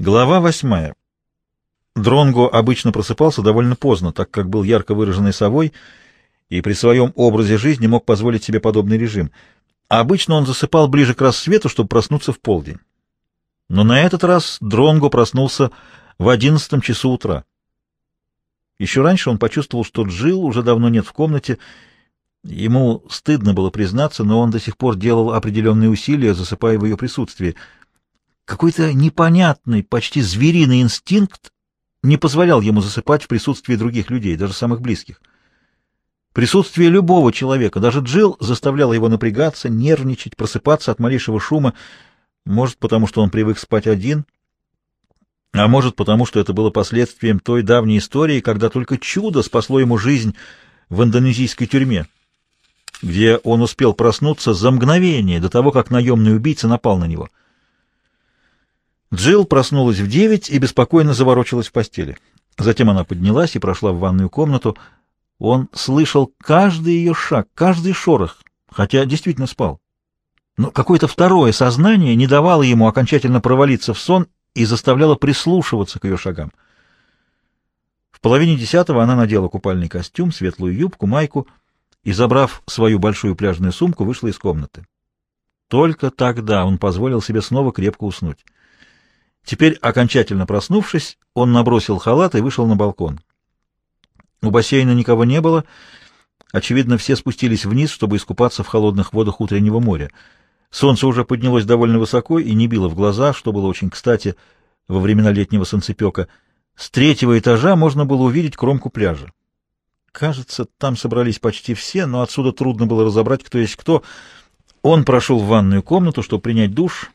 Глава восьмая. Дронго обычно просыпался довольно поздно, так как был ярко выраженной совой и при своем образе жизни мог позволить себе подобный режим. обычно он засыпал ближе к рассвету, чтобы проснуться в полдень. Но на этот раз Дронго проснулся в одиннадцатом часу утра. Еще раньше он почувствовал, что Джил уже давно нет в комнате. Ему стыдно было признаться, но он до сих пор делал определенные усилия, засыпая в ее присутствии — какой-то непонятный, почти звериный инстинкт не позволял ему засыпать в присутствии других людей, даже самых близких. Присутствие любого человека, даже Джилл, заставляло его напрягаться, нервничать, просыпаться от малейшего шума, может, потому что он привык спать один, а может, потому что это было последствием той давней истории, когда только чудо спасло ему жизнь в индонезийской тюрьме, где он успел проснуться за мгновение до того, как наемный убийца напал на него — Джилл проснулась в девять и беспокойно заворочилась в постели. Затем она поднялась и прошла в ванную комнату. Он слышал каждый ее шаг, каждый шорох, хотя действительно спал. Но какое-то второе сознание не давало ему окончательно провалиться в сон и заставляло прислушиваться к ее шагам. В половине десятого она надела купальный костюм, светлую юбку, майку и, забрав свою большую пляжную сумку, вышла из комнаты. Только тогда он позволил себе снова крепко уснуть. Теперь, окончательно проснувшись, он набросил халат и вышел на балкон. У бассейна никого не было. Очевидно, все спустились вниз, чтобы искупаться в холодных водах утреннего моря. Солнце уже поднялось довольно высоко и не било в глаза, что было очень кстати во времена летнего солнцепека. С третьего этажа можно было увидеть кромку пляжа. Кажется, там собрались почти все, но отсюда трудно было разобрать, кто есть кто. Он прошел в ванную комнату, чтобы принять душ,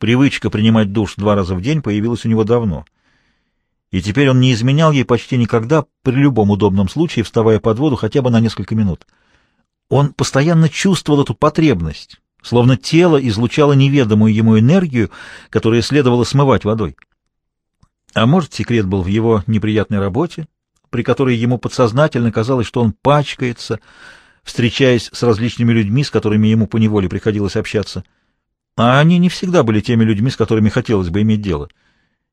Привычка принимать душ два раза в день появилась у него давно. И теперь он не изменял ей почти никогда, при любом удобном случае, вставая под воду хотя бы на несколько минут. Он постоянно чувствовал эту потребность, словно тело излучало неведомую ему энергию, которую следовало смывать водой. А может, секрет был в его неприятной работе, при которой ему подсознательно казалось, что он пачкается, встречаясь с различными людьми, с которыми ему поневоле приходилось общаться — а они не всегда были теми людьми, с которыми хотелось бы иметь дело.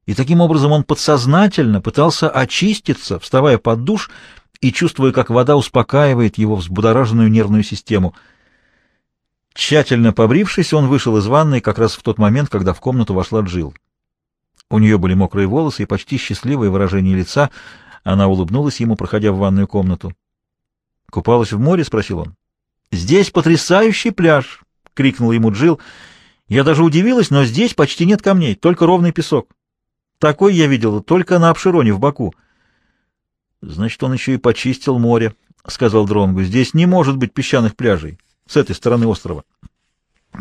И таким образом он подсознательно пытался очиститься, вставая под душ и чувствуя, как вода успокаивает его взбудораженную нервную систему. Тщательно побрившись, он вышел из ванной как раз в тот момент, когда в комнату вошла Джил. У нее были мокрые волосы и почти счастливое выражение лица. Она улыбнулась ему, проходя в ванную комнату. «Купалась в море?» — спросил он. «Здесь потрясающий пляж!» — крикнул ему Джил. Я даже удивилась, но здесь почти нет камней, только ровный песок. Такой я видела только на Обшироне в Баку. Значит, он еще и почистил море, — сказал Дронгу. Здесь не может быть песчаных пляжей с этой стороны острова.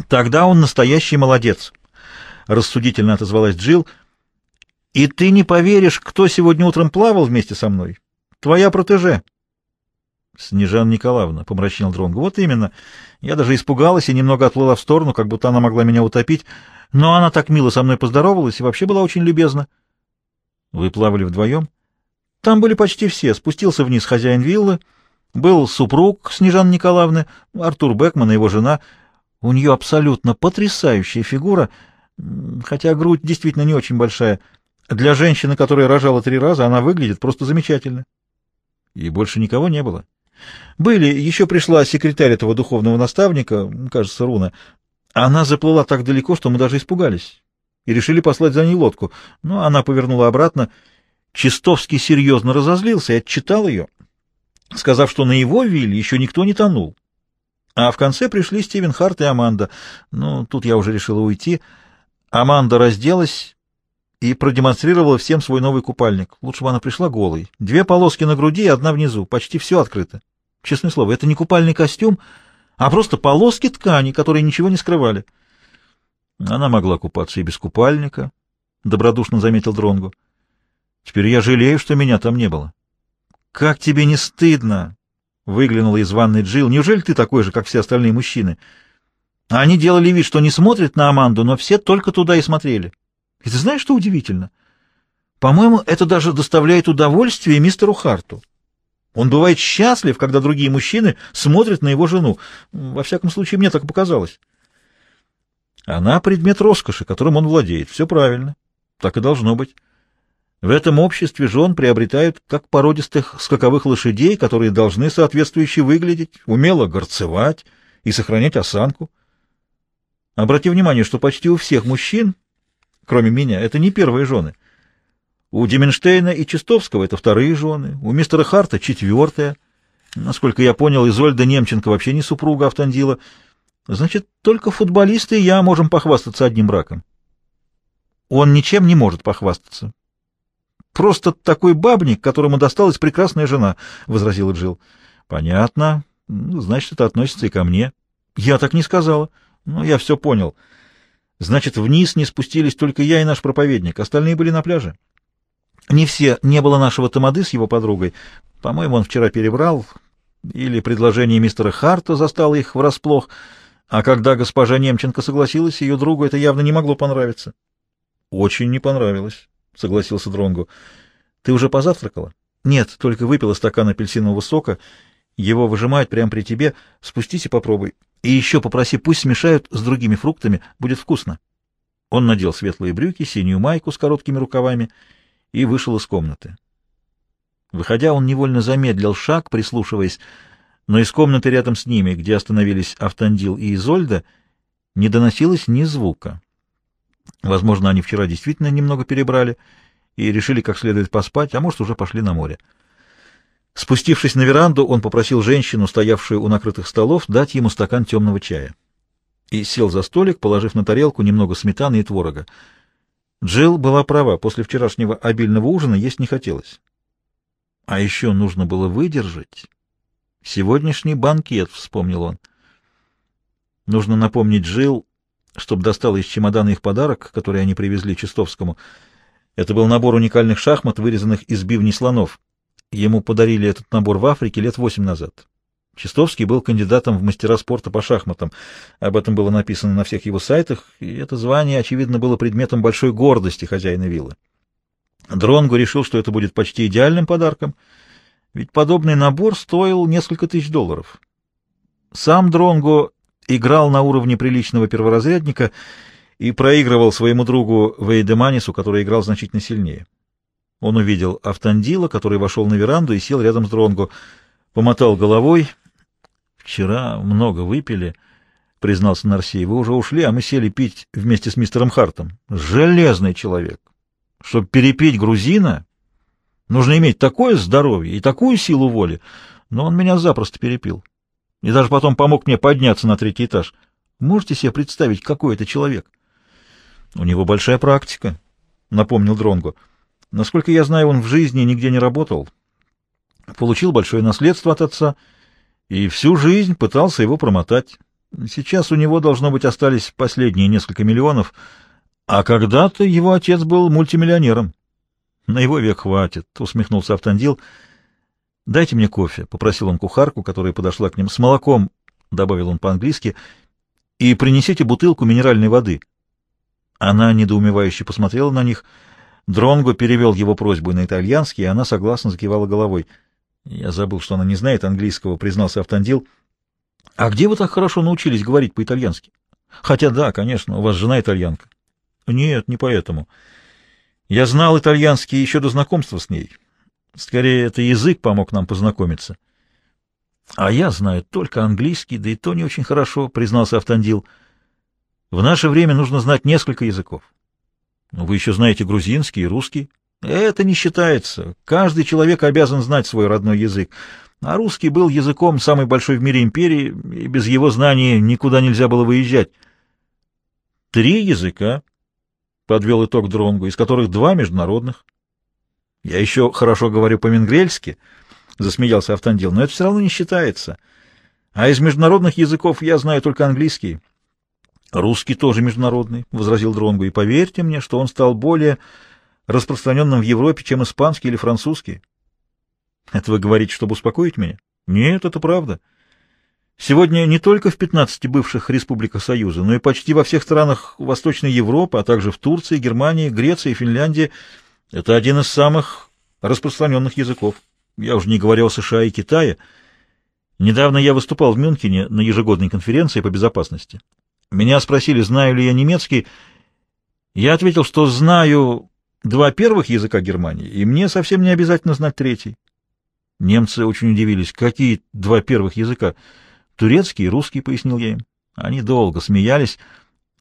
Тогда он настоящий молодец, — рассудительно отозвалась Джилл. И ты не поверишь, кто сегодня утром плавал вместе со мной? Твоя протеже. Снежана Николаевна, — помрачнел Дронго. — Вот именно. Я даже испугалась и немного отплыла в сторону, как будто она могла меня утопить. Но она так мило со мной поздоровалась и вообще была очень любезна. — Вы плавали вдвоем? — Там были почти все. Спустился вниз хозяин виллы. Был супруг Снежаны Николаевны, Артур Бекман и его жена. У нее абсолютно потрясающая фигура, хотя грудь действительно не очень большая. Для женщины, которая рожала три раза, она выглядит просто замечательно. И больше никого не было. — были, еще пришла секретарь этого духовного наставника, кажется, Руна. Она заплыла так далеко, что мы даже испугались и решили послать за ней лодку. Но она повернула обратно. Чистовский серьезно разозлился и отчитал ее, сказав, что на его вилле еще никто не тонул. А в конце пришли Стивен Харт и Аманда. Ну, тут я уже решила уйти. Аманда разделась и продемонстрировала всем свой новый купальник. Лучше бы она пришла голой. Две полоски на груди и одна внизу. Почти все открыто. Честное слово, это не купальный костюм, а просто полоски ткани, которые ничего не скрывали. Она могла купаться и без купальника, — добродушно заметил Дронгу. Теперь я жалею, что меня там не было. — Как тебе не стыдно? — выглянула из ванной Джилл. — Неужели ты такой же, как все остальные мужчины? Они делали вид, что не смотрят на Аманду, но все только туда и смотрели. И ты знаешь, что удивительно? По-моему, это даже доставляет удовольствие мистеру Харту. Он бывает счастлив, когда другие мужчины смотрят на его жену. Во всяком случае, мне так показалось. Она предмет роскоши, которым он владеет. Все правильно. Так и должно быть. В этом обществе жен приобретают как породистых скаковых лошадей, которые должны соответствующе выглядеть, умело горцевать и сохранять осанку. Обрати внимание, что почти у всех мужчин, кроме меня, это не первые жены. У Деменштейна и Чистовского это вторые жены, у мистера Харта четвертая. Насколько я понял, Изольда Немченко вообще не супруга Автандила. Значит, только футболисты и я можем похвастаться одним браком. Он ничем не может похвастаться. Просто такой бабник, которому досталась прекрасная жена, — возразила Джилл. — Понятно. Значит, это относится и ко мне. — Я так не сказала. Ну, я все понял. Значит, вниз не спустились только я и наш проповедник. Остальные были на пляже. Не все. Не было нашего Тамады с его подругой. По-моему, он вчера перебрал. Или предложение мистера Харта застало их врасплох. А когда госпожа Немченко согласилась, ее другу это явно не могло понравиться. — Очень не понравилось, — согласился Дронгу. Ты уже позавтракала? — Нет, только выпила стакан апельсинового сока. Его выжимают прямо при тебе. Спустись и попробуй. И еще попроси, пусть смешают с другими фруктами. Будет вкусно. Он надел светлые брюки, синюю майку с короткими рукавами и вышел из комнаты. Выходя, он невольно замедлил шаг, прислушиваясь, но из комнаты рядом с ними, где остановились Автандил и Изольда, не доносилось ни звука. Возможно, они вчера действительно немного перебрали и решили как следует поспать, а может, уже пошли на море. Спустившись на веранду, он попросил женщину, стоявшую у накрытых столов, дать ему стакан темного чая. И сел за столик, положив на тарелку немного сметаны и творога. Джилл была права, после вчерашнего обильного ужина есть не хотелось. А еще нужно было выдержать. Сегодняшний банкет, — вспомнил он. Нужно напомнить Джилл, чтобы достала из чемодана их подарок, который они привезли Чистовскому. Это был набор уникальных шахмат, вырезанных из бивней слонов. Ему подарили этот набор в Африке лет восемь назад. Чистовский был кандидатом в мастера спорта по шахматам. Об этом было написано на всех его сайтах, и это звание, очевидно, было предметом большой гордости хозяина виллы. Дронгу решил, что это будет почти идеальным подарком, ведь подобный набор стоил несколько тысяч долларов. Сам Дронго играл на уровне приличного перворазрядника и проигрывал своему другу Вейдеманису, который играл значительно сильнее. Он увидел Автандила, который вошел на веранду и сел рядом с Дронго, помотал головой. «Вчера много выпили», — признался Нарсей. «Вы уже ушли, а мы сели пить вместе с мистером Хартом. Железный человек. Чтобы перепить грузина, нужно иметь такое здоровье и такую силу воли, но он меня запросто перепил. И даже потом помог мне подняться на третий этаж. Можете себе представить, какой это человек?» «У него большая практика», — напомнил Дронго. Насколько я знаю, он в жизни нигде не работал. Получил большое наследство от отца и всю жизнь пытался его промотать. Сейчас у него, должно быть, остались последние несколько миллионов, а когда-то его отец был мультимиллионером. На его век хватит, — усмехнулся Автандил. — Дайте мне кофе, — попросил он кухарку, которая подошла к ним. — С молоком, — добавил он по-английски, — и принесите бутылку минеральной воды. Она недоумевающе посмотрела на них — Дронго перевел его просьбу на итальянский, и она согласно закивала головой. Я забыл, что она не знает английского, признался Автандил. — А где вы так хорошо научились говорить по-итальянски? — Хотя да, конечно, у вас жена итальянка. — Нет, не поэтому. Я знал итальянский еще до знакомства с ней. Скорее, это язык помог нам познакомиться. — А я знаю только английский, да и то не очень хорошо, — признался Автандил. — В наше время нужно знать несколько языков. Вы еще знаете грузинский и русский? Это не считается. Каждый человек обязан знать свой родной язык. А русский был языком самой большой в мире империи, и без его знаний никуда нельзя было выезжать. Три языка, — подвел итог Дронгу, из которых два международных. Я еще хорошо говорю по-менгрельски, — засмеялся Автандил, — но это все равно не считается. А из международных языков я знаю только английский. Русский тоже международный, — возразил Дронгу, — и поверьте мне, что он стал более распространенным в Европе, чем испанский или французский. Это вы говорите, чтобы успокоить меня? Нет, это правда. Сегодня не только в 15 бывших республиках Союза, но и почти во всех странах Восточной Европы, а также в Турции, Германии, Греции, Финляндии это один из самых распространенных языков. Я уже не говорил о США и Китае. Недавно я выступал в Мюнхене на ежегодной конференции по безопасности. Меня спросили, знаю ли я немецкий. Я ответил, что знаю два первых языка Германии, и мне совсем не обязательно знать третий. Немцы очень удивились. Какие два первых языка? Турецкий и русский, пояснил я им. Они долго смеялись,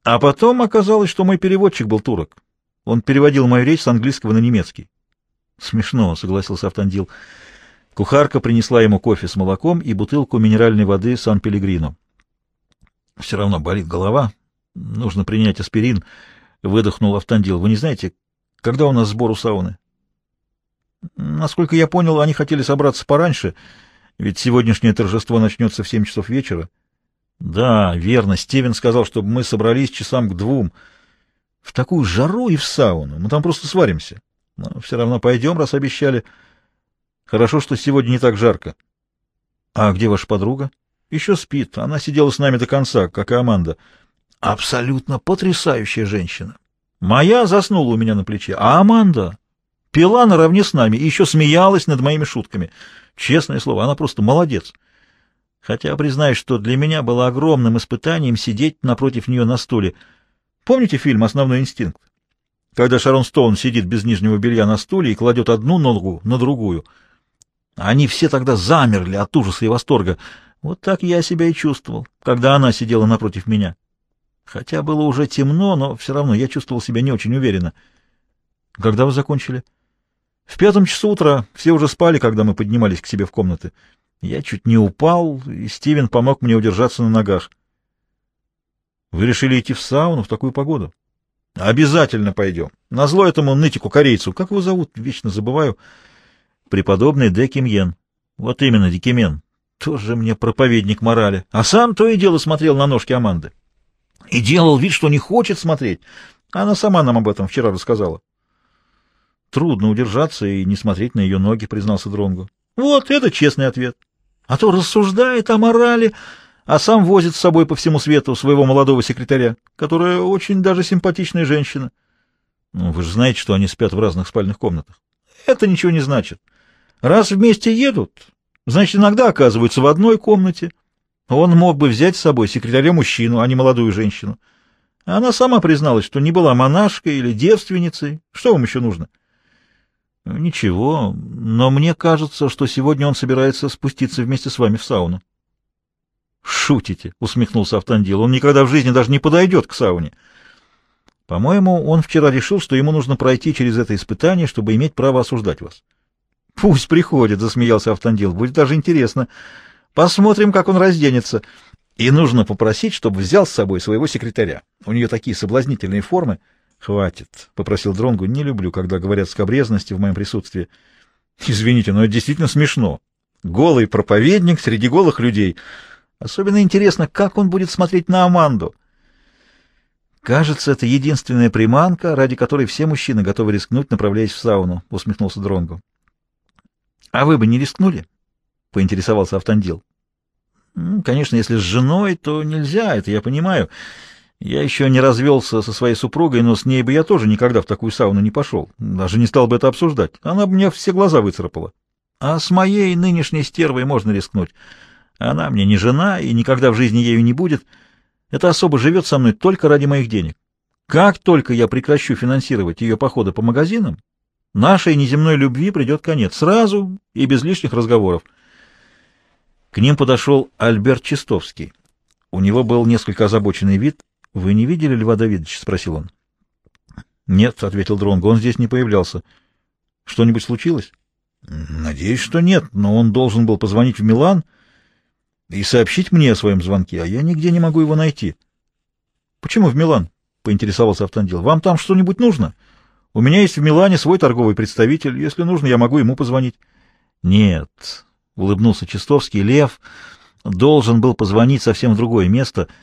а потом оказалось, что мой переводчик был турок. Он переводил мою речь с английского на немецкий. Смешно, согласился Автандил. Кухарка принесла ему кофе с молоком и бутылку минеральной воды Сан-Пелегрино. Все равно болит голова. Нужно принять аспирин. Выдохнул Автандил. Вы не знаете, когда у нас сбор у сауны? Насколько я понял, они хотели собраться пораньше, ведь сегодняшнее торжество начнется в семь часов вечера. Да, верно. Стивен сказал, чтобы мы собрались часам к двум. В такую жару и в сауну. Мы там просто сваримся. Но все равно пойдем, раз обещали. Хорошо, что сегодня не так жарко. А где ваша подруга? Еще спит. Она сидела с нами до конца, как и Аманда. Абсолютно потрясающая женщина. Моя заснула у меня на плече, а Аманда пила наравне с нами и еще смеялась над моими шутками. Честное слово, она просто молодец. Хотя, признаюсь, что для меня было огромным испытанием сидеть напротив нее на стуле. Помните фильм «Основной инстинкт»? Когда Шарон Стоун сидит без нижнего белья на стуле и кладет одну ногу на другую. Они все тогда замерли от ужаса и восторга. Вот так я себя и чувствовал, когда она сидела напротив меня. Хотя было уже темно, но все равно я чувствовал себя не очень уверенно. Когда вы закончили? В пятом часу утра. Все уже спали, когда мы поднимались к себе в комнаты. Я чуть не упал, и Стивен помог мне удержаться на ногах. Вы решили идти в сауну в такую погоду? Обязательно пойдем. Назло этому нытику-корейцу. Как его зовут? Вечно забываю. Преподобный Де Кимьен. Вот именно, Дикимен. Тоже мне проповедник морали. А сам то и дело смотрел на ножки Аманды. И делал вид, что не хочет смотреть. Она сама нам об этом вчера рассказала. Трудно удержаться и не смотреть на ее ноги, признался Дронгу. Вот это честный ответ. А то рассуждает о морали, а сам возит с собой по всему свету своего молодого секретаря, которая очень даже симпатичная женщина. Ну, вы же знаете, что они спят в разных спальных комнатах. Это ничего не значит. Раз вместе едут, значит, иногда оказываются в одной комнате. Он мог бы взять с собой секретаря-мужчину, а не молодую женщину. Она сама призналась, что не была монашкой или девственницей. Что вам еще нужно? — Ничего, но мне кажется, что сегодня он собирается спуститься вместе с вами в сауну. Шутите, усмехнулся Автандил. Он никогда в жизни даже не подойдет к сауне. По-моему, он вчера решил, что ему нужно пройти через это испытание, чтобы иметь право осуждать вас. Пусть приходит, засмеялся Автандил. Будет даже интересно. Посмотрим, как он разденется. И нужно попросить, чтобы взял с собой своего секретаря. У нее такие соблазнительные формы. Хватит, попросил Дронгу. Не люблю, когда говорят скобрезности в моем присутствии. Извините, но это действительно смешно. Голый проповедник среди голых людей. Особенно интересно, как он будет смотреть на Аманду. Кажется, это единственная приманка, ради которой все мужчины готовы рискнуть, направляясь в сауну, усмехнулся Дронгу. А вы бы не рискнули? поинтересовался Автандил. Конечно, если с женой, то нельзя, это я понимаю. Я еще не развелся со своей супругой, но с ней бы я тоже никогда в такую сауну не пошел. Даже не стал бы это обсуждать. Она бы мне все глаза выцарапала. А с моей нынешней стервой можно рискнуть. Она мне не жена и никогда в жизни ею не будет. Эта особа живет со мной только ради моих денег. Как только я прекращу финансировать ее походы по магазинам, нашей неземной любви придет конец. Сразу и без лишних разговоров. К ним подошел Альберт Чистовский. У него был несколько озабоченный вид — вы не видели Льва Давидовича? — спросил он. — Нет, — ответил Дронго, — он здесь не появлялся. — Что-нибудь случилось? — Надеюсь, что нет, но он должен был позвонить в Милан и сообщить мне о своем звонке, а я нигде не могу его найти. — Почему в Милан? — поинтересовался Автандил. — Вам там что-нибудь нужно? У меня есть в Милане свой торговый представитель. Если нужно, я могу ему позвонить. — Нет, — улыбнулся Чистовский. — Лев должен был позвонить совсем в другое место —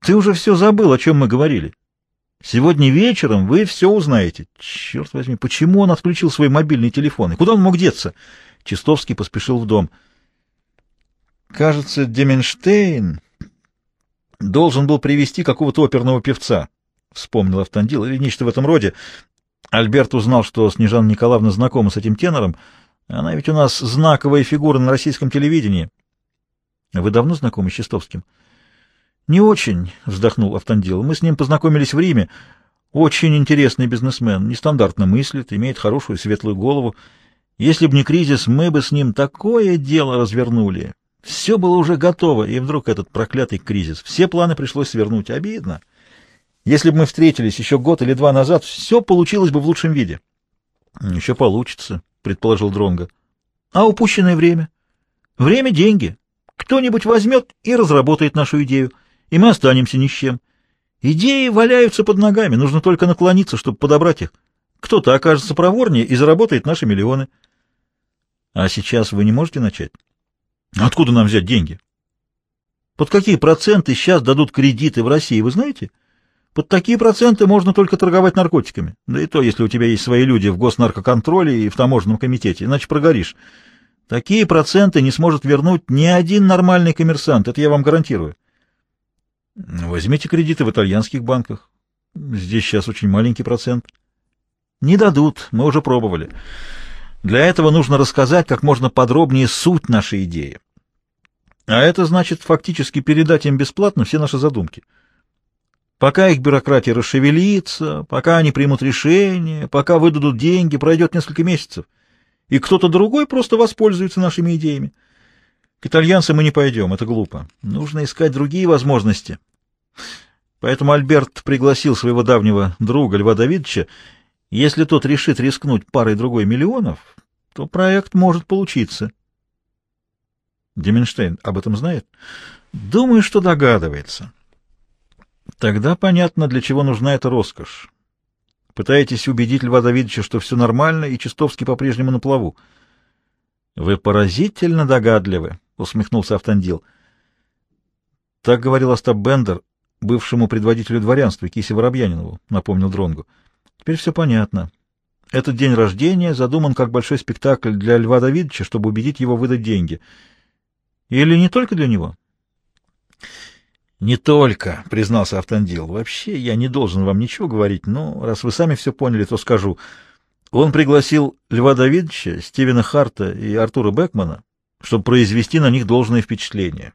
ты уже все забыл, о чем мы говорили. Сегодня вечером вы все узнаете. Черт возьми, почему он отключил свой мобильный телефон? И куда он мог деться? Чистовский поспешил в дом. Кажется, Деменштейн должен был привести какого-то оперного певца, вспомнил Автандил, или нечто в этом роде. Альберт узнал, что Снежана Николаевна знакома с этим тенором. Она ведь у нас знаковая фигура на российском телевидении. Вы давно знакомы с Чистовским? — не очень, вздохнул Автандил. Мы с ним познакомились в Риме. Очень интересный бизнесмен, нестандартно мыслит, имеет хорошую светлую голову. Если бы не кризис, мы бы с ним такое дело развернули. Все было уже готово, и вдруг этот проклятый кризис. Все планы пришлось свернуть. Обидно. Если бы мы встретились еще год или два назад, все получилось бы в лучшем виде. — Еще получится, — предположил Дронга. А упущенное время? Время — деньги. Кто-нибудь возьмет и разработает нашу идею, и мы останемся ни с чем. Идеи валяются под ногами, нужно только наклониться, чтобы подобрать их. Кто-то окажется проворнее и заработает наши миллионы. А сейчас вы не можете начать? Откуда нам взять деньги? Под какие проценты сейчас дадут кредиты в России, вы знаете? Под такие проценты можно только торговать наркотиками. Да и то, если у тебя есть свои люди в госнаркоконтроле и в таможенном комитете, иначе прогоришь. Такие проценты не сможет вернуть ни один нормальный коммерсант, это я вам гарантирую. Возьмите кредиты в итальянских банках. Здесь сейчас очень маленький процент. Не дадут, мы уже пробовали. Для этого нужно рассказать как можно подробнее суть нашей идеи. А это значит фактически передать им бесплатно все наши задумки. Пока их бюрократия расшевелится, пока они примут решение, пока выдадут деньги, пройдет несколько месяцев, и кто-то другой просто воспользуется нашими идеями. К итальянцам мы не пойдем, это глупо. Нужно искать другие возможности. Поэтому Альберт пригласил своего давнего друга Льва Давидовича. Если тот решит рискнуть парой-другой миллионов, то проект может получиться. Деменштейн об этом знает? Думаю, что догадывается. Тогда понятно, для чего нужна эта роскошь. Пытаетесь убедить Льва Давидовича, что все нормально, и Чистовский по-прежнему на плаву. — Вы поразительно догадливы, — усмехнулся Автандил. — Так говорил Остап Бендер, бывшему предводителю дворянства Кисе Воробьянинову, — напомнил Дронгу. Теперь все понятно. Этот день рождения задуман как большой спектакль для Льва Давидовича, чтобы убедить его выдать деньги. Или не только для него? «Не только», — признался Автандил. «Вообще я не должен вам ничего говорить, но раз вы сами все поняли, то скажу. Он пригласил Льва Давидовича, Стивена Харта и Артура Бекмана, чтобы произвести на них должное впечатление.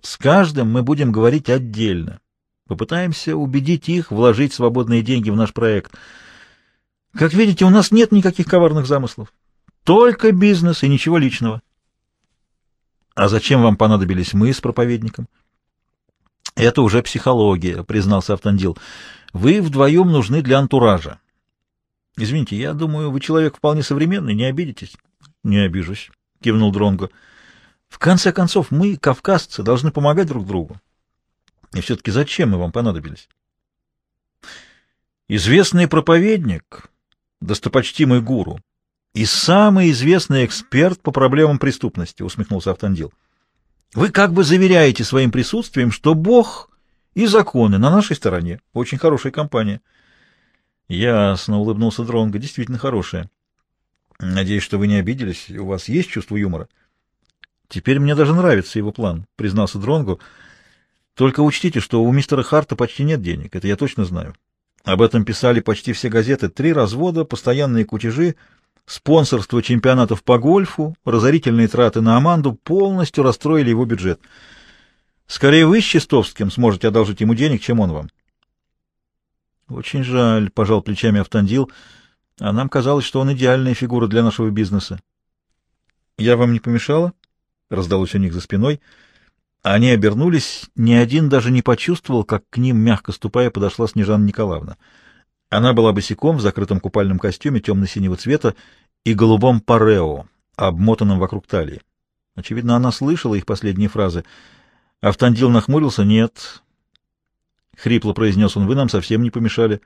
С каждым мы будем говорить отдельно. Попытаемся убедить их вложить свободные деньги в наш проект. Как видите, у нас нет никаких коварных замыслов. Только бизнес и ничего личного». «А зачем вам понадобились мы с проповедником?» Это уже психология, признался Автандил. Вы вдвоем нужны для антуража. Извините, я думаю, вы человек вполне современный, не обидитесь? Не обижусь, кивнул Дронго. В конце концов, мы, кавказцы, должны помогать друг другу. И все-таки зачем мы вам понадобились? Известный проповедник, достопочтимый гуру, и самый известный эксперт по проблемам преступности, усмехнулся Автандил. Вы как бы заверяете своим присутствием, что Бог и законы на нашей стороне. Очень хорошая компания. Ясно, улыбнулся Дронго. Действительно хорошая. Надеюсь, что вы не обиделись. У вас есть чувство юмора? Теперь мне даже нравится его план, признался Дронго. Только учтите, что у мистера Харта почти нет денег. Это я точно знаю. Об этом писали почти все газеты. Три развода, постоянные кутежи — Спонсорство чемпионатов по гольфу, разорительные траты на Аманду полностью расстроили его бюджет. Скорее вы с Чистовским сможете одолжить ему денег, чем он вам. Очень жаль, пожал плечами Автандил, а нам казалось, что он идеальная фигура для нашего бизнеса. Я вам не помешала? Раздалось у них за спиной. Они обернулись, ни один даже не почувствовал, как к ним, мягко ступая, подошла Снежана Николаевна. Она была босиком в закрытом купальном костюме темно-синего цвета и голубом парео, обмотанном вокруг талии. Очевидно, она слышала их последние фразы. Автандил нахмурился. «Нет». Хрипло произнес он. «Вы нам совсем не помешали».